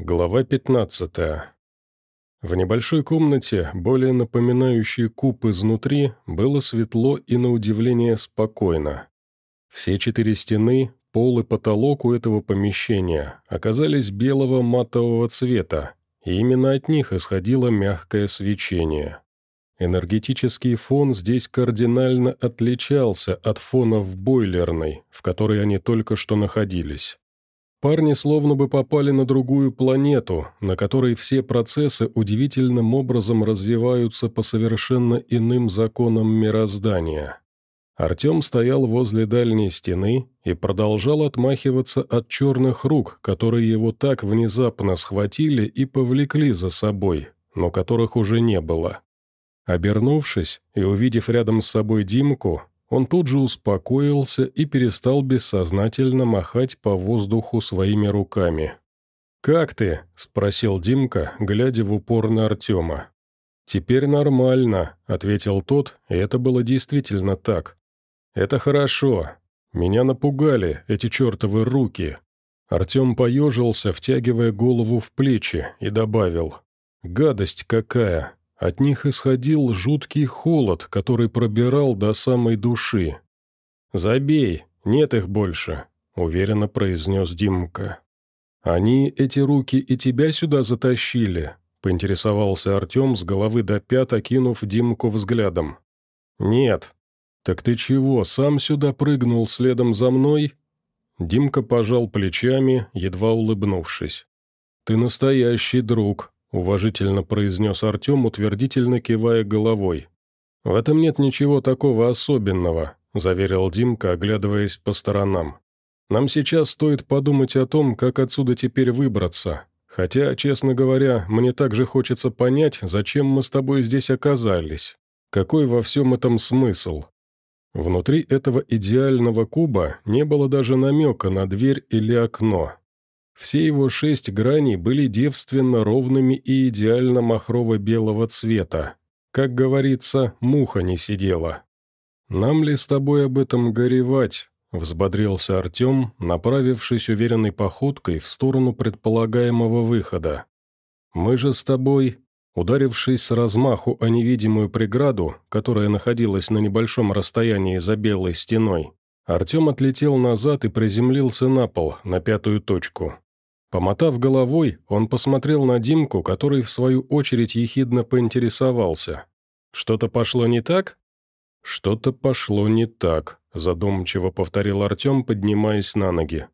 Глава 15. В небольшой комнате, более напоминающей куб изнутри, было светло и на удивление спокойно. Все четыре стены, пол и потолок у этого помещения оказались белого матового цвета, и именно от них исходило мягкое свечение. Энергетический фон здесь кардинально отличался от фона в бойлерной, в которой они только что находились. Парни словно бы попали на другую планету, на которой все процессы удивительным образом развиваются по совершенно иным законам мироздания. Артем стоял возле дальней стены и продолжал отмахиваться от черных рук, которые его так внезапно схватили и повлекли за собой, но которых уже не было. Обернувшись и увидев рядом с собой Димку, он тут же успокоился и перестал бессознательно махать по воздуху своими руками. «Как ты?» – спросил Димка, глядя в упор на Артема. «Теперь нормально», – ответил тот, и это было действительно так. «Это хорошо. Меня напугали эти чертовы руки». Артем поежился, втягивая голову в плечи, и добавил. «Гадость какая! От них исходил жуткий холод, который пробирал до самой души. «Забей, нет их больше», — уверенно произнес Димка. «Они, эти руки, и тебя сюда затащили?» — поинтересовался Артем с головы до пят, окинув Димку взглядом. «Нет». «Так ты чего, сам сюда прыгнул следом за мной?» Димка пожал плечами, едва улыбнувшись. «Ты настоящий друг», — уважительно произнес Артем, утвердительно кивая головой. «В этом нет ничего такого особенного», — заверил Димка, оглядываясь по сторонам. «Нам сейчас стоит подумать о том, как отсюда теперь выбраться. Хотя, честно говоря, мне также хочется понять, зачем мы с тобой здесь оказались. Какой во всем этом смысл?» Внутри этого идеального куба не было даже намека на дверь или окно. Все его шесть граней были девственно ровными и идеально махрово-белого цвета. Как говорится, муха не сидела. «Нам ли с тобой об этом горевать?» — взбодрился Артем, направившись уверенной походкой в сторону предполагаемого выхода. «Мы же с тобой...» Ударившись с размаху о невидимую преграду, которая находилась на небольшом расстоянии за белой стеной, Артем отлетел назад и приземлился на пол, на пятую точку. Помотав головой, он посмотрел на Димку, который в свою очередь ехидно поинтересовался. «Что-то пошло не так?» «Что-то пошло не так», – задумчиво повторил Артем, поднимаясь на ноги.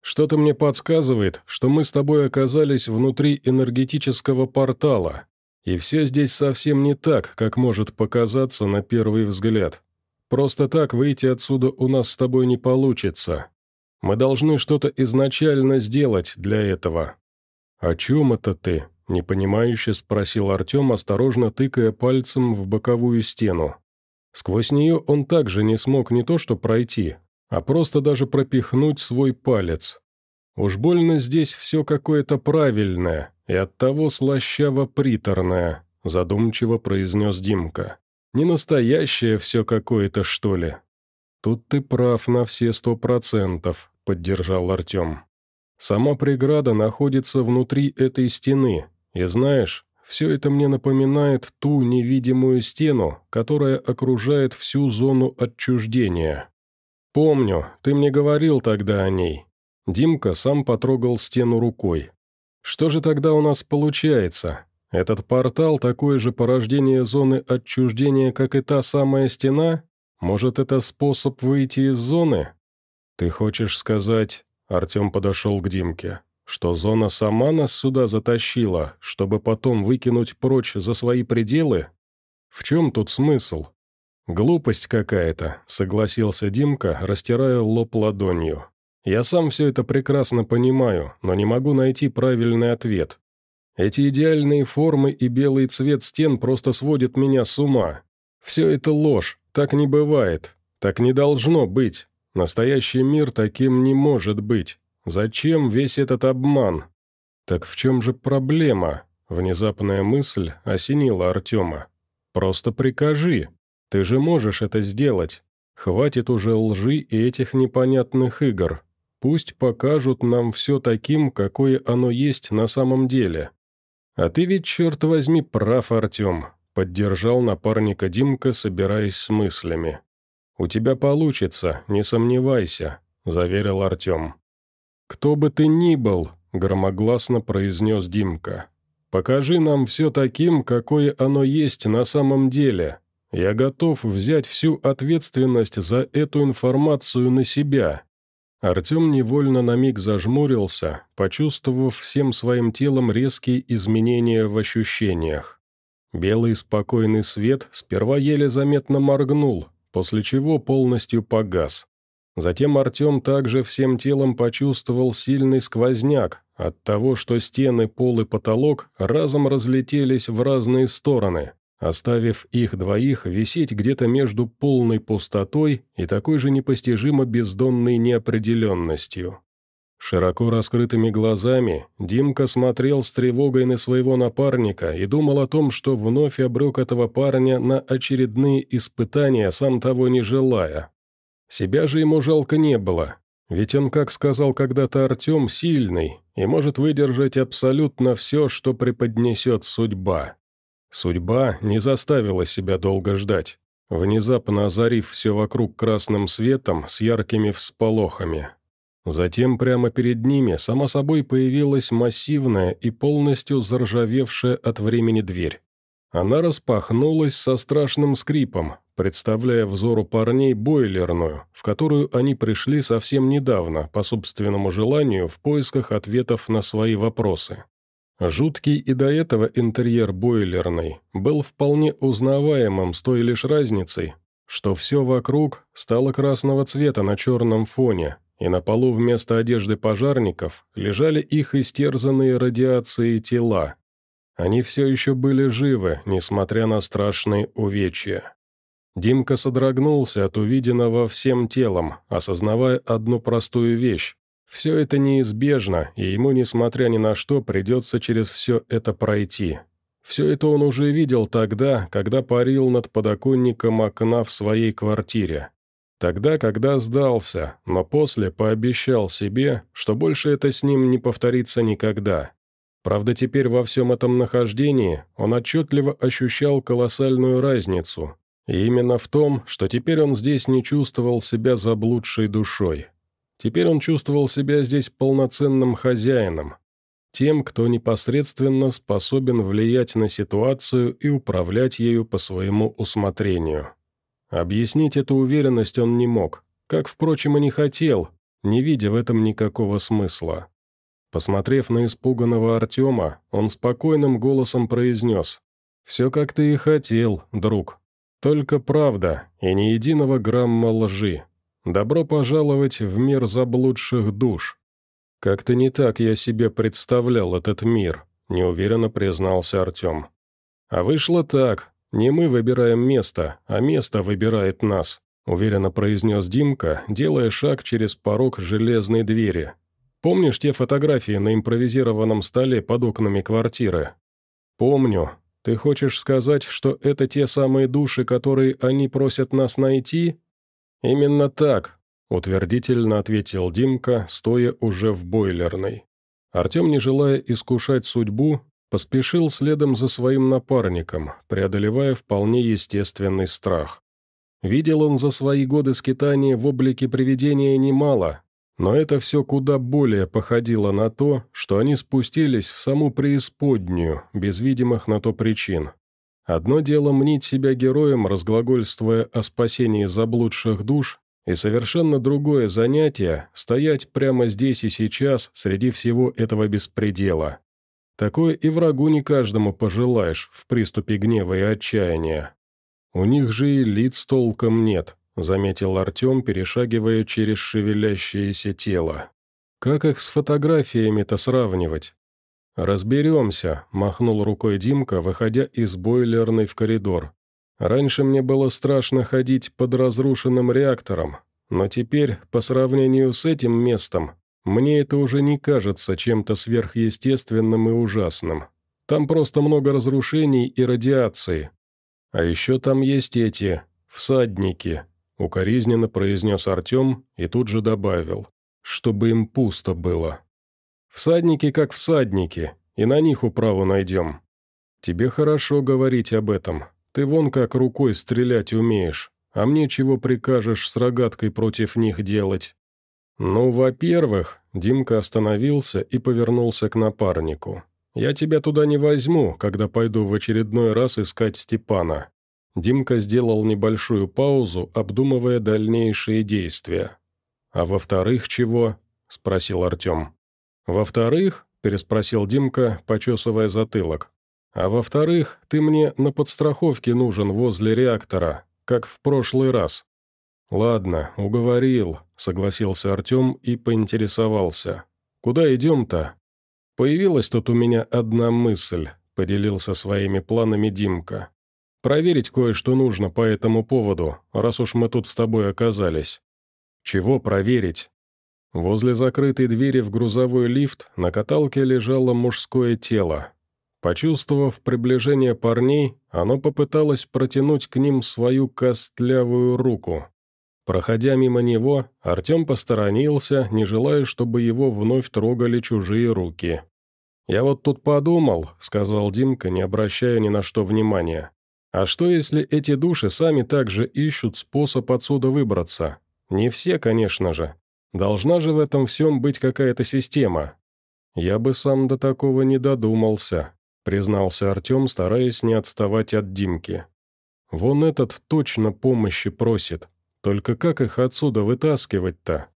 «Что-то мне подсказывает, что мы с тобой оказались внутри энергетического портала, и все здесь совсем не так, как может показаться на первый взгляд. Просто так выйти отсюда у нас с тобой не получится. Мы должны что-то изначально сделать для этого». «О чем это ты?» – непонимающе спросил Артем, осторожно тыкая пальцем в боковую стену. Сквозь нее он также не смог не то что пройти, а просто даже пропихнуть свой палец. Уж больно здесь все какое-то правильное и оттого слащаво-приторное, задумчиво произнес Димка. Не настоящее все какое-то, что ли? Тут ты прав на все сто процентов, — поддержал Артем. «Сама преграда находится внутри этой стены, и знаешь, все это мне напоминает ту невидимую стену, которая окружает всю зону отчуждения. Помню, ты мне говорил тогда о ней». Димка сам потрогал стену рукой. «Что же тогда у нас получается? Этот портал такое же порождение зоны отчуждения, как и та самая стена? Может, это способ выйти из зоны?» «Ты хочешь сказать...» — Артем подошел к Димке. «Что зона сама нас сюда затащила, чтобы потом выкинуть прочь за свои пределы? В чем тут смысл?» «Глупость какая-то», — согласился Димка, растирая лоб ладонью. «Я сам все это прекрасно понимаю, но не могу найти правильный ответ. Эти идеальные формы и белый цвет стен просто сводят меня с ума. Все это ложь, так не бывает, так не должно быть. Настоящий мир таким не может быть. Зачем весь этот обман? Так в чем же проблема? Внезапная мысль осенила Артема. Просто прикажи. Ты же можешь это сделать. Хватит уже лжи и этих непонятных игр. пусть покажут нам все таким, какое оно есть на самом деле. А ты ведь, черт возьми, прав, Артем, поддержал напарника Димка, собираясь с мыслями. «У тебя получится, не сомневайся», — заверил Артем. «Кто бы ты ни был», — громогласно произнес Димка, — «покажи нам все таким, какое оно есть на самом деле. Я готов взять всю ответственность за эту информацию на себя». Артем невольно на миг зажмурился, почувствовав всем своим телом резкие изменения в ощущениях. Белый спокойный свет сперва еле заметно моргнул, после чего полностью погас. Затем Артем также всем телом почувствовал сильный сквозняк от того, что стены, пол и потолок разом разлетелись в разные стороны, оставив их двоих висеть где-то между полной пустотой и такой же непостижимо бездонной неопределенностью. Широко раскрытыми глазами Димка смотрел с тревогой на своего напарника и думал о том, что вновь обрек этого парня на очередные испытания, сам того не желая. Себя же ему жалко не было, ведь он, как сказал когда-то Артем, сильный и может выдержать абсолютно все, что преподнесет судьба. Судьба не заставила себя долго ждать, внезапно озарив все вокруг красным светом с яркими всполохами. Затем прямо перед ними, само собой, появилась массивная и полностью заржавевшая от времени дверь. Она распахнулась со страшным скрипом, представляя взору парней бойлерную, в которую они пришли совсем недавно, по собственному желанию, в поисках ответов на свои вопросы. Жуткий и до этого интерьер бойлерной был вполне узнаваемым с той лишь разницей, что все вокруг стало красного цвета на черном фоне, и на полу вместо одежды пожарников лежали их истерзанные радиацией тела. Они все еще были живы, несмотря на страшные увечья. Димка содрогнулся от увиденного всем телом, осознавая одну простую вещь. Все это неизбежно, и ему, несмотря ни на что, придется через все это пройти. Все это он уже видел тогда, когда парил над подоконником окна в своей квартире. Тогда, когда сдался, но после пообещал себе, что больше это с ним не повторится никогда. Правда, теперь во всем этом нахождении он отчетливо ощущал колоссальную разницу. И именно в том, что теперь он здесь не чувствовал себя заблудшей душой. Теперь он чувствовал себя здесь полноценным хозяином, тем, кто непосредственно способен влиять на ситуацию и управлять ею по своему усмотрению. Объяснить эту уверенность он не мог, как, впрочем, и не хотел, не видя в этом никакого смысла. Посмотрев на испуганного Артема, он спокойным голосом произнес «Все как ты и хотел, друг. Только правда и ни единого грамма лжи. Добро пожаловать в мир заблудших душ». «Как-то не так я себе представлял этот мир», — неуверенно признался Артем. «А вышло так, «Не мы выбираем место, а место выбирает нас», уверенно произнес Димка, делая шаг через порог железной двери. «Помнишь те фотографии на импровизированном столе под окнами квартиры?» «Помню. Ты хочешь сказать, что это те самые души, которые они просят нас найти?» «Именно так», — утвердительно ответил Димка, стоя уже в бойлерной. Артем, не желая искушать судьбу, Поспешил следом за своим напарником, преодолевая вполне естественный страх. Видел он за свои годы скитания в облике привидения немало, но это все куда более походило на то, что они спустились в саму преисподнюю, без видимых на то причин. Одно дело мнить себя героем, разглагольствуя о спасении заблудших душ, и совершенно другое занятие – стоять прямо здесь и сейчас среди всего этого беспредела. Такое и врагу не каждому пожелаешь в приступе гнева и отчаяния. У них же и лиц толком нет, заметил Артем, перешагивая через шевелящееся тело. Как их с фотографиями-то сравнивать? «Разберемся», — махнул рукой Димка, выходя из бойлерной в коридор. «Раньше мне было страшно ходить под разрушенным реактором, но теперь, по сравнению с этим местом, мне это уже не кажется чем-то сверхъестественным и ужасным. Там просто много разрушений и радиации. А еще там есть эти... всадники», — укоризненно произнес Артем и тут же добавил. чтобы им пусто было. Всадники как всадники, и на них управу найдем. Тебе хорошо говорить об этом. Ты вон как рукой стрелять умеешь, а мне чего прикажешь с рогаткой против них делать? Ну, во-первых, Димка остановился и повернулся к напарнику. «Я тебя туда не возьму, когда пойду в очередной раз искать Степана». Димка сделал небольшую паузу, обдумывая дальнейшие действия. «А во-вторых, чего?» – спросил Артем. «Во-вторых?» – переспросил Димка, почесывая затылок. «А во-вторых, ты мне на подстраховке нужен возле реактора, как в прошлый раз». «Ладно, уговорил», — согласился Артем и поинтересовался. «Куда идем-то?» «Появилась тут у меня одна мысль», — поделился своими планами Димка. «Проверить кое-что нужно по этому поводу, раз уж мы тут с тобой оказались». «Чего проверить?» Возле закрытой двери в грузовой лифт на каталке лежало мужское тело. Почувствовав приближение парней, оно попыталось протянуть к ним свою костлявую руку. Проходя мимо него, Артем посторонился, не желая, чтобы его вновь трогали чужие руки. «Я вот тут подумал», — сказал Димка, не обращая ни на что внимания. «А что, если эти души сами также ищут способ отсюда выбраться? Не все, конечно же. Должна же в этом всем быть какая-то система». «Я бы сам до такого не додумался», — признался Артем, стараясь не отставать от Димки. «Вон этот точно помощи просит, только как их отсюда вытаскивать-то?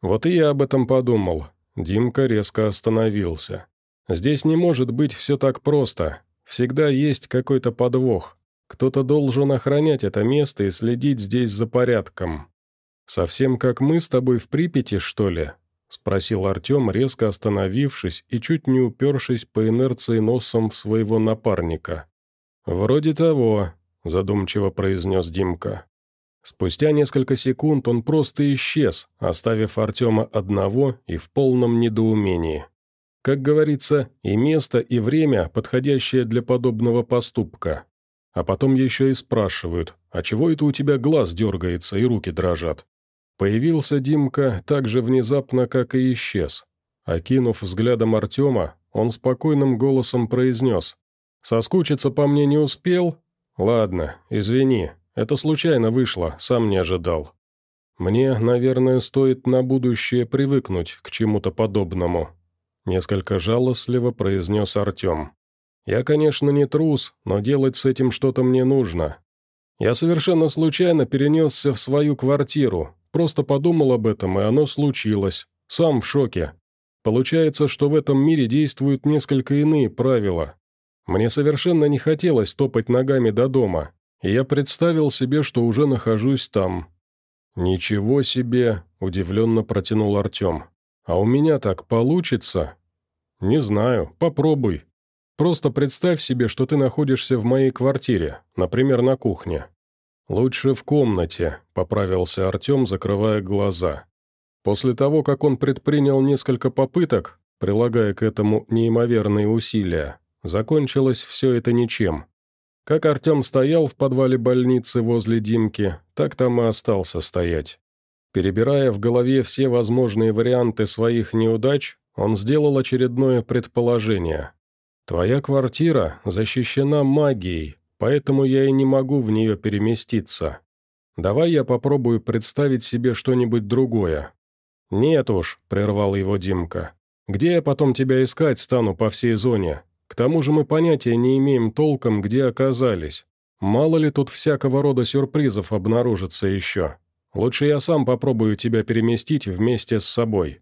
Вот и я об этом подумал. Димка резко остановился. Здесь не может быть все так просто. Всегда есть какой-то подвох. Кто-то должен охранять это место и следить здесь за порядком. «Совсем как мы с тобой в Припяти, что ли?» — спросил Артем, резко остановившись и чуть не упершись по инерции носом в своего напарника. «Вроде того», — задумчиво произнес Димка. Спустя несколько секунд он просто исчез, оставив Артема одного и в полном недоумении. Как говорится, и место, и время, подходящее для подобного поступка. А потом еще и спрашивают, а чего это у тебя глаз дергается и руки дрожат? Появился Димка так же внезапно, как и исчез. Окинув взглядом Артема, он спокойным голосом произнес. «Соскучиться по мне не успел? Ладно, извини, это случайно вышло, сам не ожидал. Мне, наверное, стоит на будущее привыкнуть к чему-то подобному», — несколько жалостливо произнес Артем. «Я, конечно, не трус, но делать с этим что-то мне нужно. Я совершенно случайно перенесся в свою квартиру, просто подумал об этом, и оно случилось. Сам в шоке. Получается, что в этом мире действуют несколько иные правила. Мне совершенно не хотелось топать ногами до дома, я представил себе, что уже нахожусь там. «Ничего себе!» – удивленно протянул Артем. «А у меня так получится?» «Не знаю, попробуй. Просто представь себе, что ты находишься в моей квартире, например, на кухне». «Лучше в комнате», – поправился Артем, закрывая глаза. После того, как он предпринял несколько попыток, прилагая к этому неимоверные усилия, закончилось все это ничем. Как Артем стоял в подвале больницы возле Димки, так там и остался стоять. Перебирая в голове все возможные варианты своих неудач, он сделал очередное предположение. «Твоя квартира защищена магией, поэтому я и не могу в нее переместиться. Давай я попробую представить себе что-нибудь другое». «Нет уж», — прервал его Димка. «Где я потом тебя искать стану по всей зоне? К тому же мы понятия не имеем толком, где оказались. Мало ли тут всякого рода сюрпризов обнаружится еще. Лучше я сам попробую тебя переместить вместе с собой».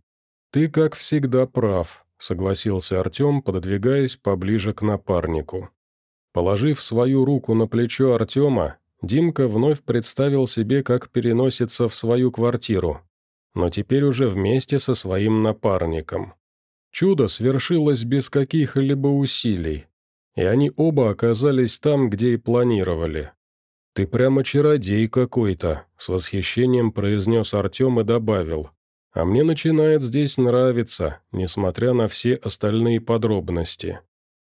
«Ты, как всегда, прав», — согласился Артем, пододвигаясь поближе к напарнику. Положив свою руку на плечо Артема, Димка вновь представил себе, как переносится в свою квартиру, но теперь уже вместе со своим напарником. Чудо свершилось без каких-либо усилий, и они оба оказались там, где и планировали. «Ты прямо чародей какой-то», — с восхищением произнес Артем и добавил. «А мне начинает здесь нравиться, несмотря на все остальные подробности».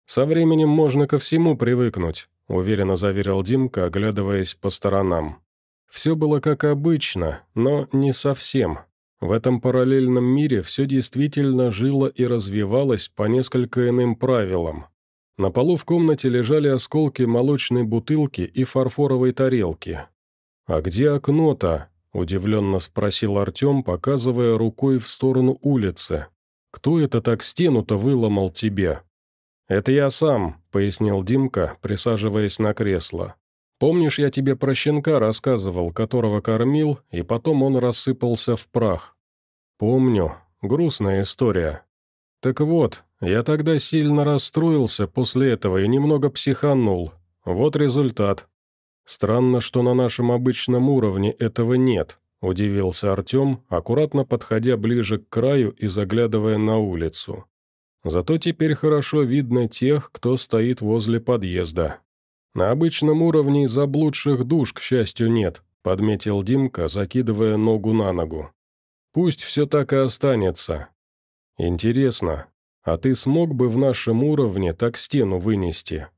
«Со временем можно ко всему привыкнуть», — уверенно заверил Димка, оглядываясь по сторонам. Все было как обычно, но не совсем. В этом параллельном мире все действительно жило и развивалось по несколько иным правилам. На полу в комнате лежали осколки молочной бутылки и фарфоровой тарелки. «А где окно-то?» – удивленно спросил Артем, показывая рукой в сторону улицы. «Кто это так стену-то выломал тебе?» «Это я сам», – пояснил Димка, присаживаясь на кресло. «Помнишь, я тебе про щенка рассказывал, которого кормил, и потом он рассыпался в прах?» «Помню. Грустная история. Так вот, я тогда сильно расстроился после этого и немного психанул. Вот результат. Странно, что на нашем обычном уровне этого нет, удивился Артем, аккуратно подходя ближе к краю и заглядывая на улицу. Зато теперь хорошо видно тех, кто стоит возле подъезда. На обычном уровне заблудших душ, к счастью, нет, подметил Димка, закидывая ногу на ногу. Пусть все так и останется. Интересно, а ты смог бы в нашем уровне так стену вынести?»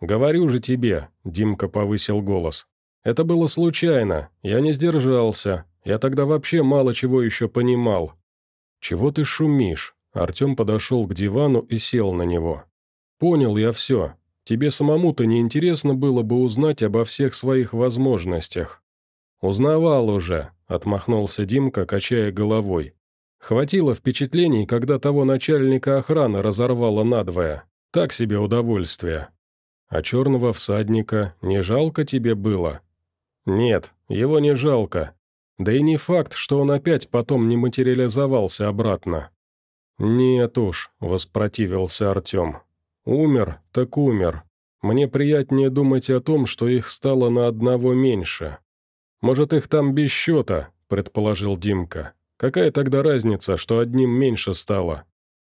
«Говорю же тебе», — Димка повысил голос. «Это было случайно, я не сдержался, я тогда вообще мало чего еще понимал». «Чего ты шумишь?» Артем подошел к дивану и сел на него. «Понял я все. Тебе самому-то не интересно было бы узнать обо всех своих возможностях». «Узнавал уже», — отмахнулся Димка, качая головой. Хватило впечатлений, когда того начальника охраны разорвало надвое. Так себе удовольствие. А черного всадника не жалко тебе было? Нет, его не жалко. Да и не факт, что он опять потом не материализовался обратно. Нет уж, воспротивился Артем. Умер, так умер. Мне приятнее думать о том, что их стало на одного меньше. Может, их там без счета, предположил Димка. Какая тогда разница, что одним меньше стало?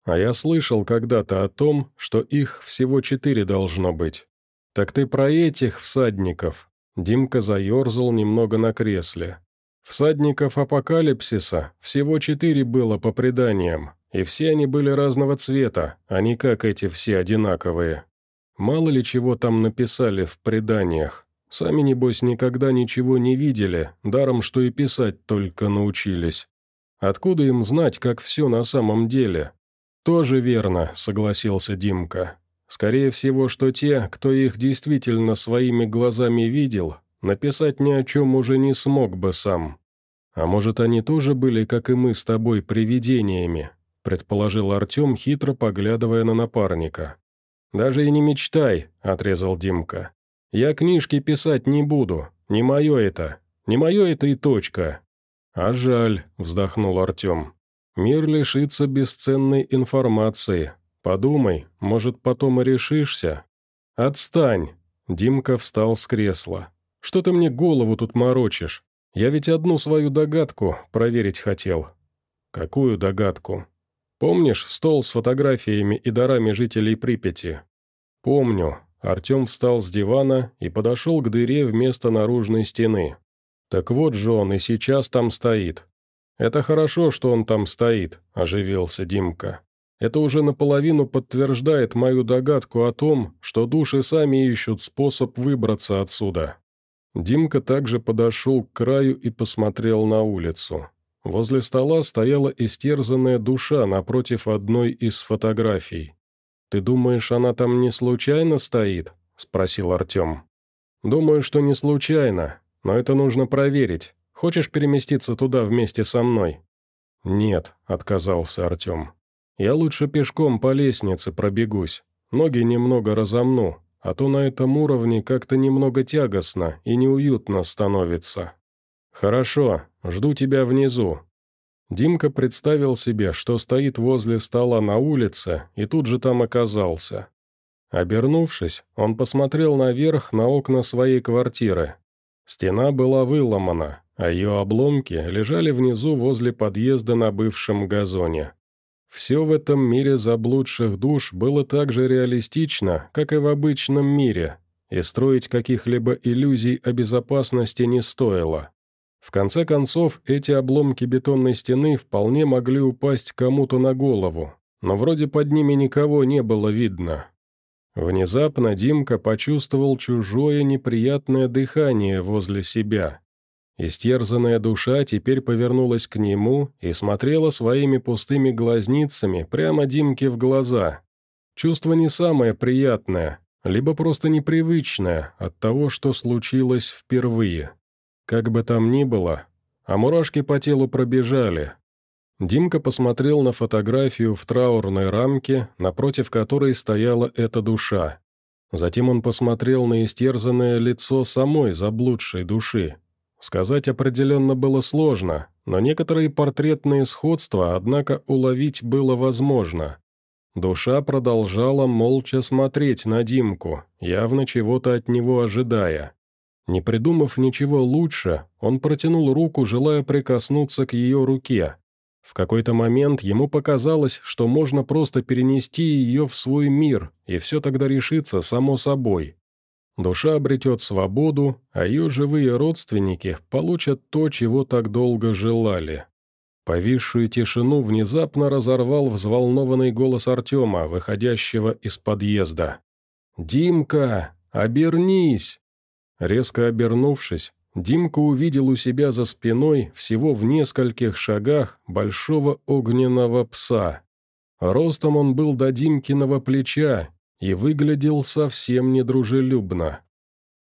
А я слышал когда-то о том, что их всего четыре должно быть. Так ты про этих всадников?» Димка заерзал немного на кресле. «Всадников апокалипсиса всего четыре было по преданиям, и все они были разного цвета, а не как эти все одинаковые. Мало ли чего там написали в преданиях. Сами, небось, никогда ничего не видели, даром что и писать только научились. Откуда им знать, как все на самом деле? Тоже верно, согласился Димка. Скорее всего, что те, кто их действительно своими глазами видел, написать ни о чем уже не смог бы сам. А может, они тоже были, как и мы с тобой, привидениями, предположил Артем, хитро поглядывая на напарника. «Даже и не мечтай», — отрезал Димка. «Я книжки писать не буду, не мое это, не мое это и точка. «А жаль», — вздохнул Артем. «Мир лишится бесценной информации. Подумай, может, потом и решишься?» «Отстань!» — Димка встал с кресла. «Что ты мне голову тут морочишь? Я ведь одну свою догадку проверить хотел». «Какую догадку?» «Помнишь стол с фотографиями и дарами жителей Припяти?» «Помню». Артем встал с дивана и подошел к дыре вместо наружной стены. «Так вот же он и сейчас там стоит». «Это хорошо, что он там стоит», – оживился Димка. «Это уже наполовину подтверждает мою догадку о том, что души сами ищут способ выбраться отсюда». Димка также подошел к краю и посмотрел на улицу. Возле стола стояла истерзанная душа напротив одной из фотографий. «Ты думаешь, она там не случайно стоит?» – спросил Артем. «Думаю, что не случайно. Но это нужно проверить. Хочешь переместиться туда вместе со мной?» «Нет», — отказался Артем. «Я лучше пешком по лестнице пробегусь. Ноги немного разомну, а то на этом уровне как-то немного тягостно и неуютно становится». «Хорошо, жду тебя внизу». Димка представил себе, что стоит возле стола на улице, и тут же там оказался. Обернувшись, он посмотрел наверх на окна своей квартиры, Стена была выломана, а ее обломки лежали внизу возле подъезда на бывшем газоне. Все в этом мире заблудших душ было так же реалистично, как и в обычном мире, и строить каких-либо иллюзий о безопасности не стоило. В конце концов, эти обломки бетонной стены вполне могли упасть кому-то на голову, но вроде под ними никого не было видно. Внезапно Димка почувствовал чужое неприятное дыхание возле себя. Истерзанная душа теперь повернулась к нему и смотрела своими пустыми глазницами прямо Димке в глаза. Чувство не самое приятное, либо просто непривычное от того, что случилось впервые. Как бы там ни было, а мурашки по телу пробежали. Димка посмотрел на фотографию в траурной рамке, напротив которой стояла эта душа. Затем он посмотрел на истерзанное лицо самой заблудшей души, Сказать определенно было сложно, но некоторые портретные сходства, однако, уловить было возможно. Душа продолжала молча смотреть на Димку, явно чего-то от него ожидая. Не придумав ничего лучше, он протянул руку, желая прикоснуться к ее руке. В какой-то момент ему показалось, что можно просто перенести ее в свой мир, и все тогда решится само собой. Душа обретет свободу, а ее живые родственники получат то, чего так долго желали. Повисшую тишину внезапно разорвал взволнованный голос Артема, выходящего из подъезда. «Димка, обернись!» Резко обернувшись, Димка увидел у себя за спиной, всего в нескольких шагах, большого огненного пса. Ростом он был до Димкиного плеча и выглядел совсем недружелюбно.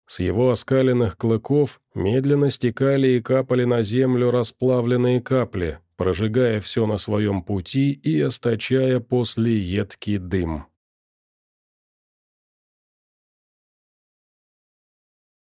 С его оскаленных клыков медленно стекали и капали на землю расплавленные капли, прожигая все на своем пути и источая после едкий дым.